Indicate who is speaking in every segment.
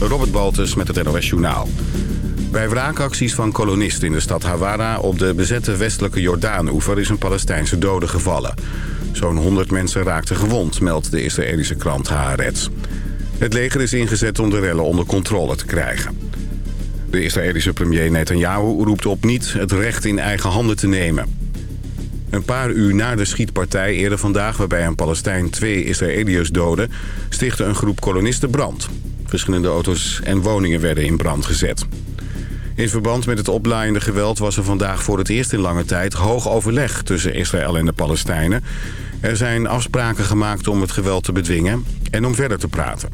Speaker 1: Robert Baltus met het NOS Journaal. Bij wraakacties van kolonisten in de stad Hawara op de bezette westelijke Jordaan-oever is een Palestijnse dode gevallen. Zo'n 100 mensen raakten gewond, meldt de Israëlische krant Haaretz. Het leger is ingezet om de rellen onder controle te krijgen. De Israëlische premier Netanyahu roept op niet het recht in eigen handen te nemen. Een paar uur na de schietpartij eerder vandaag... waarbij een Palestijn twee Israëliërs doodde... stichtte een groep kolonisten brand. Verschillende auto's en woningen werden in brand gezet. In verband met het oplaaiende geweld was er vandaag voor het eerst in lange tijd... hoog overleg tussen Israël en de Palestijnen. Er zijn afspraken gemaakt om het geweld te bedwingen en om verder te praten.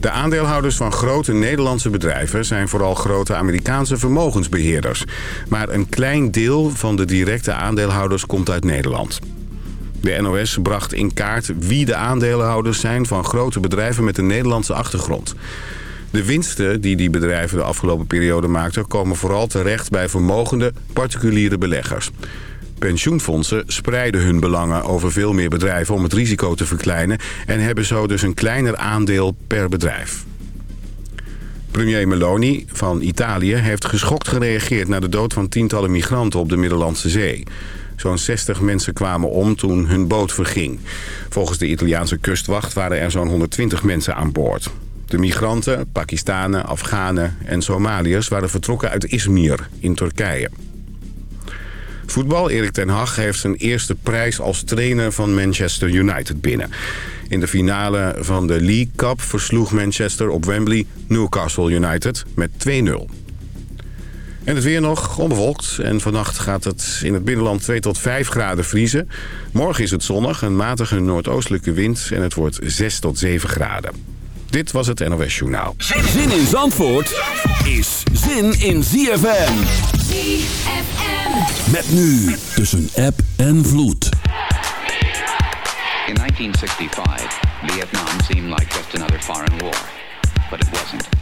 Speaker 1: De aandeelhouders van grote Nederlandse bedrijven zijn vooral grote Amerikaanse vermogensbeheerders. Maar een klein deel van de directe aandeelhouders komt uit Nederland. De NOS bracht in kaart wie de aandeelhouders zijn van grote bedrijven met een Nederlandse achtergrond. De winsten die die bedrijven de afgelopen periode maakten... komen vooral terecht bij vermogende particuliere beleggers. Pensioenfondsen spreiden hun belangen over veel meer bedrijven om het risico te verkleinen... en hebben zo dus een kleiner aandeel per bedrijf. Premier Meloni van Italië heeft geschokt gereageerd... naar de dood van tientallen migranten op de Middellandse Zee. Zo'n 60 mensen kwamen om toen hun boot verging. Volgens de Italiaanse kustwacht waren er zo'n 120 mensen aan boord. De migranten, Pakistanen, Afghanen en Somaliërs waren vertrokken uit Izmir in Turkije. Voetbal, Erik ten Hag heeft zijn eerste prijs als trainer van Manchester United binnen. In de finale van de League Cup versloeg Manchester op Wembley Newcastle United met 2-0. En het weer nog onbewolkt. En vannacht gaat het in het binnenland 2 tot 5 graden vriezen. Morgen is het zonnig, een matige noordoostelijke wind en het wordt 6 tot 7 graden. Dit was het NOS Journaal.
Speaker 2: Zin in Zandvoort is zin in ZFM.
Speaker 3: ZFM.
Speaker 2: Met nu tussen app en vloed.
Speaker 4: In 1965, Vietnam seemed like just another foreign war. But it wasn't.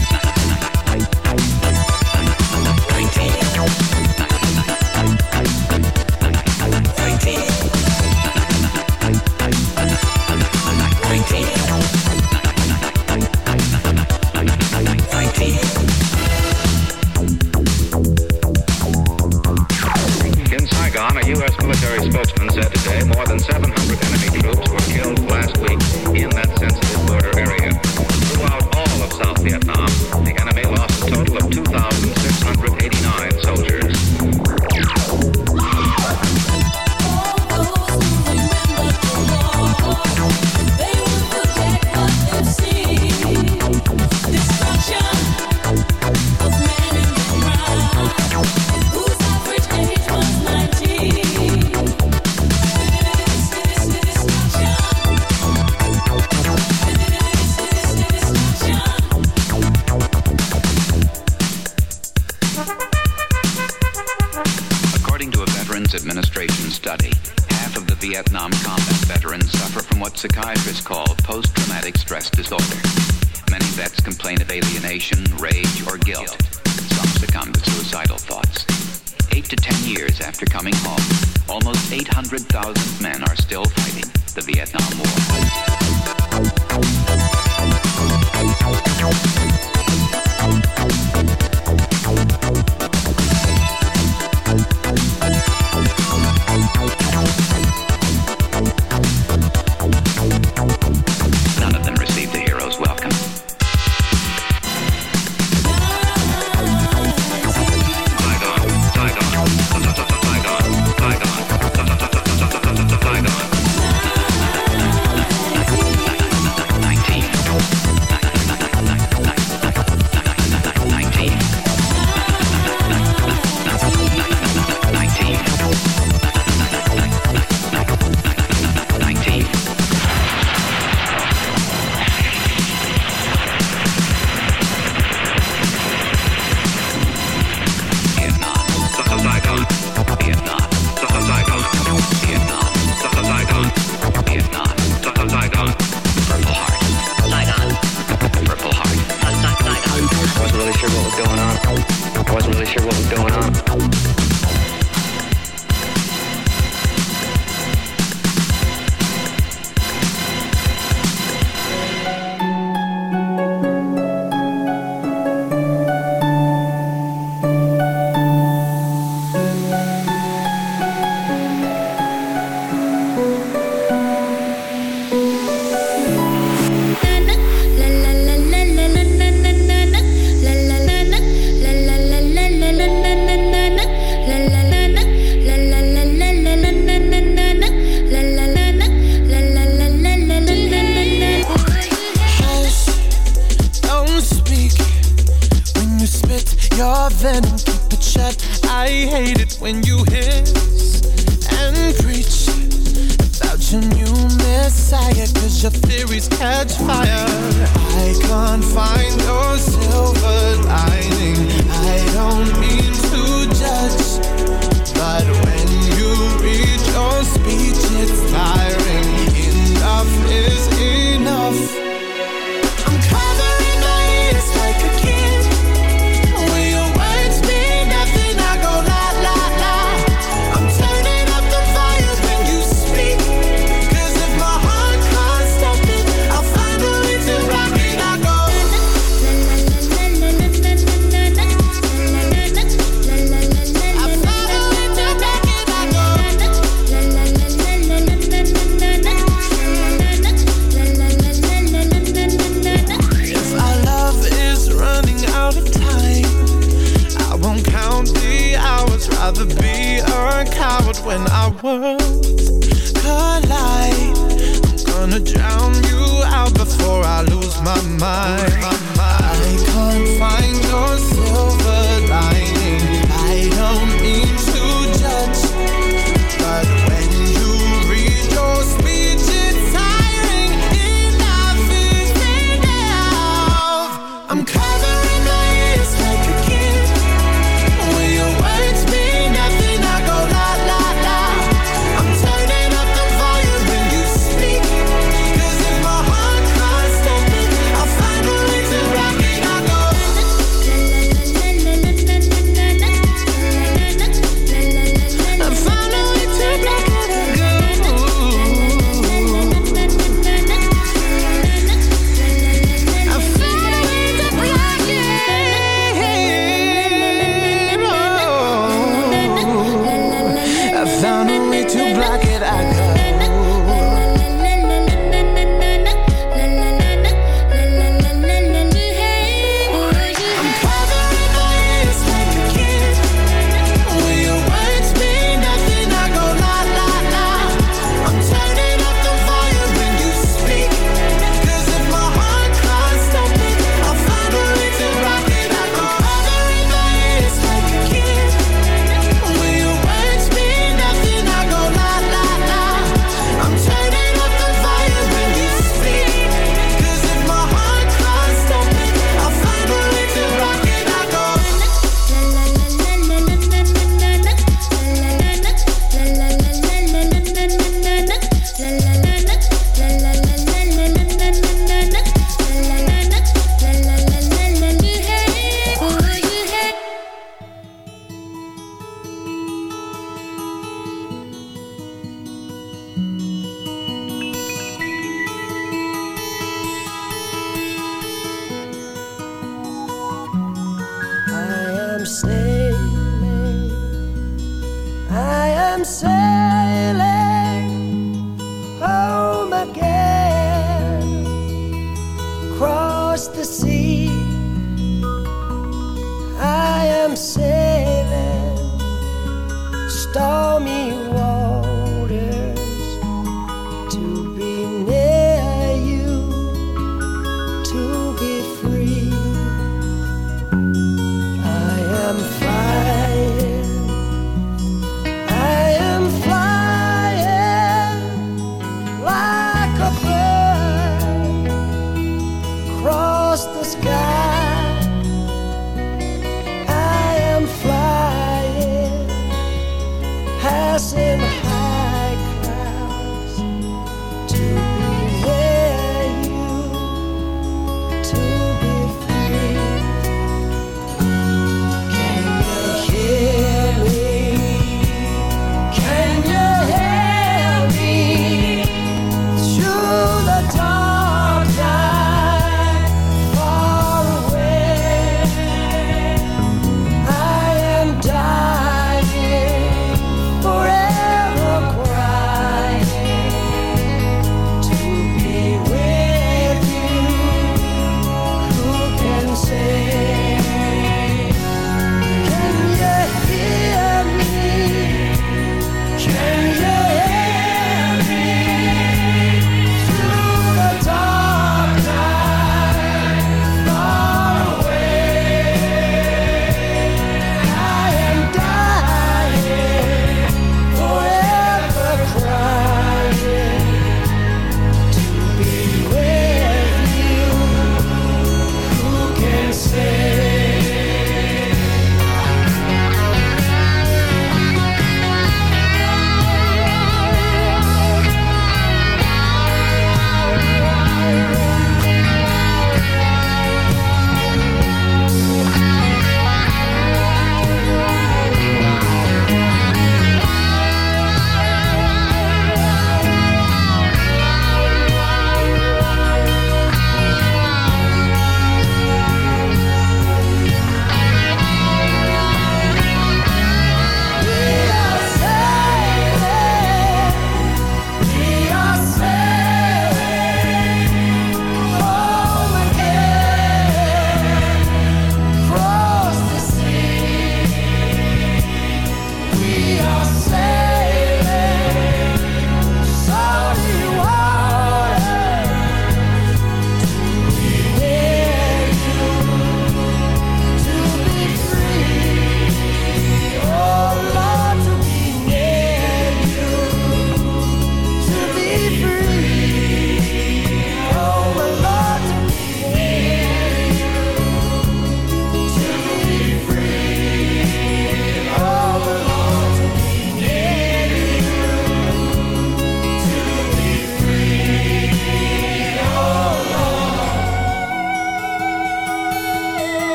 Speaker 3: Mind.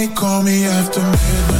Speaker 5: Only call me after midnight?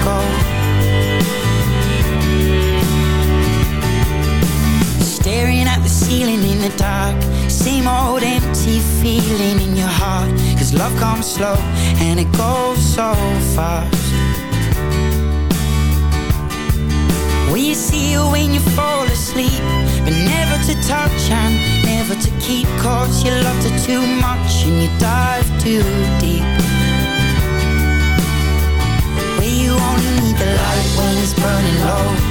Speaker 6: go Staring at the ceiling in the dark. Same old empty feeling in your heart. Cause love comes slow and it goes so fast. Will you see her when you fall asleep But never to touch and never to keep. Cause you loved her too much and you dive too deep. Where you only need the light when it's burning low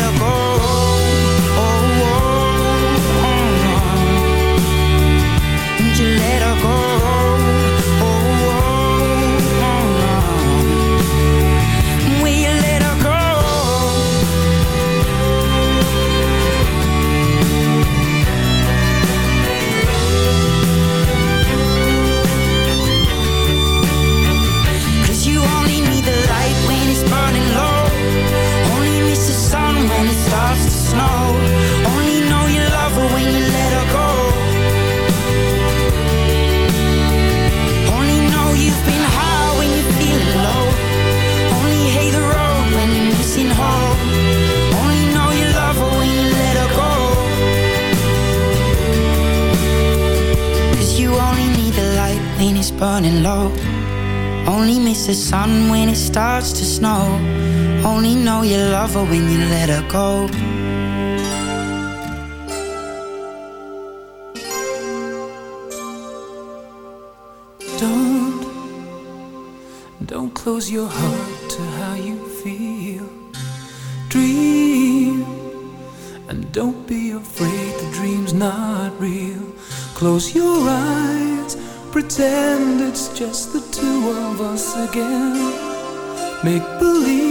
Speaker 6: love when you let her go.
Speaker 7: Don't, don't close your heart to how you feel. Dream, and don't be afraid the dream's not real. Close your eyes, pretend it's just the two of us again. Make believe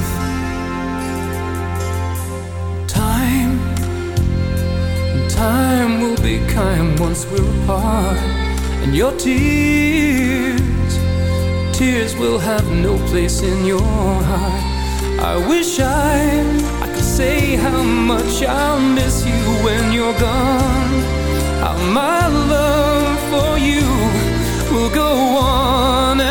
Speaker 7: Time will be kind once we're apart, and your tears, tears will have no place in your heart. I wish I, I could say how much I'll miss you when you're gone. How my love for you will go on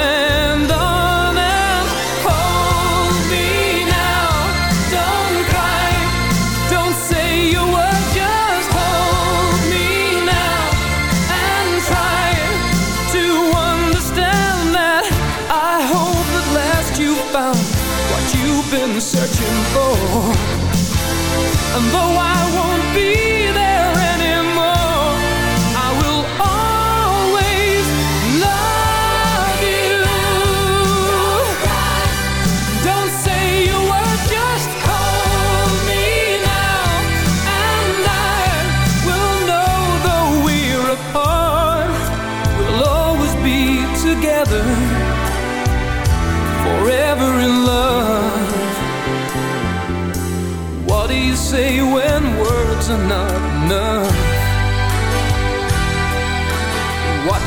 Speaker 7: And though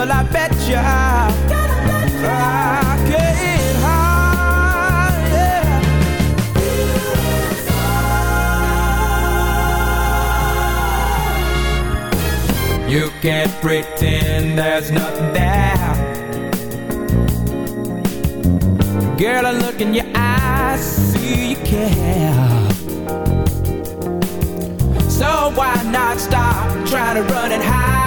Speaker 8: well,
Speaker 9: I bet you I, You can't
Speaker 10: pretend there's nothing there. Girl, I look in your eyes, see you care. So why not stop trying to run and hide?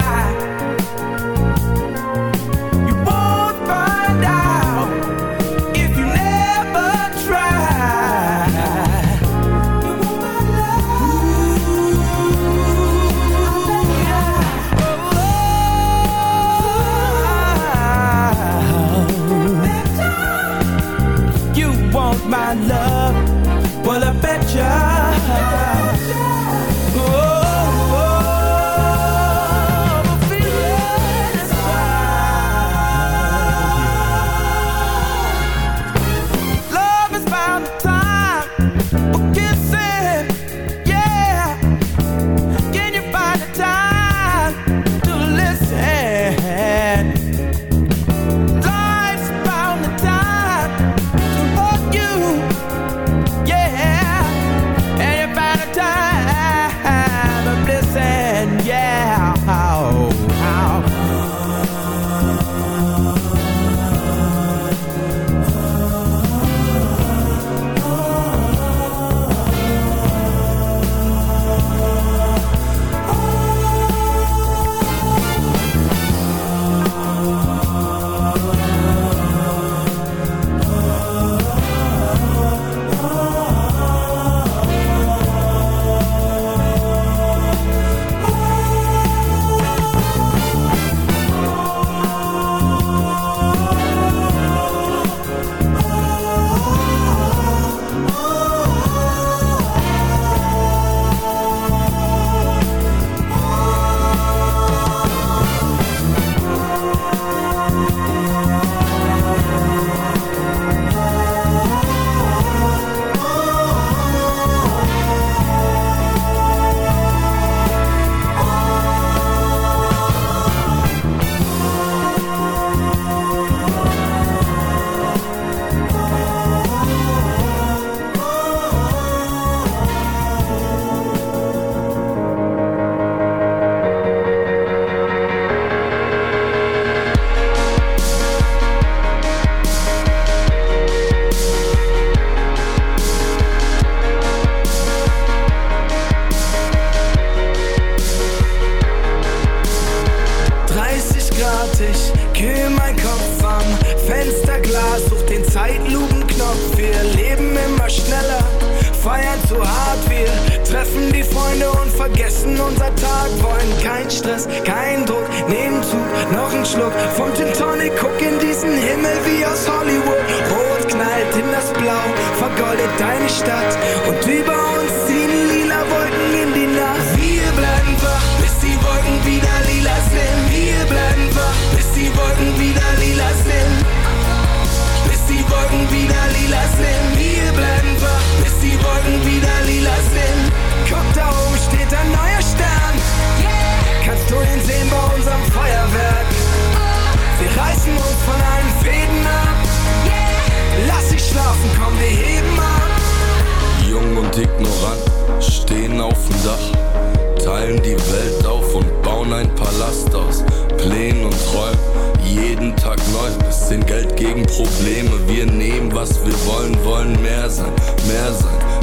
Speaker 11: Stadt. Und über uns ziehen lila Wolken in die Nacht. Wir bleiben wach, bis die Wolken wieder lila sind. Wir bleiben wach, bis die Wolken wieder lila sind. Bis die Wolken wieder lila sind. Wir bleiben wach, bis die Wolken wieder lila sind. Guck, da oben steht ein neuer Stern. Kannst du ihn sehen bei unserem Feuerwerk? Wir reißen uns von allen Fäden ab. Lass dich schlafen, komm, wir heben
Speaker 12: ignorant, stehen auf dem Dach, teilen die Welt auf und bauen ein Palast aus Plänen und Träumen. Jeden Tag neu, bisschen Geld gegen Probleme. Wir nehmen, was wir wollen, wollen mehr sein, mehr sein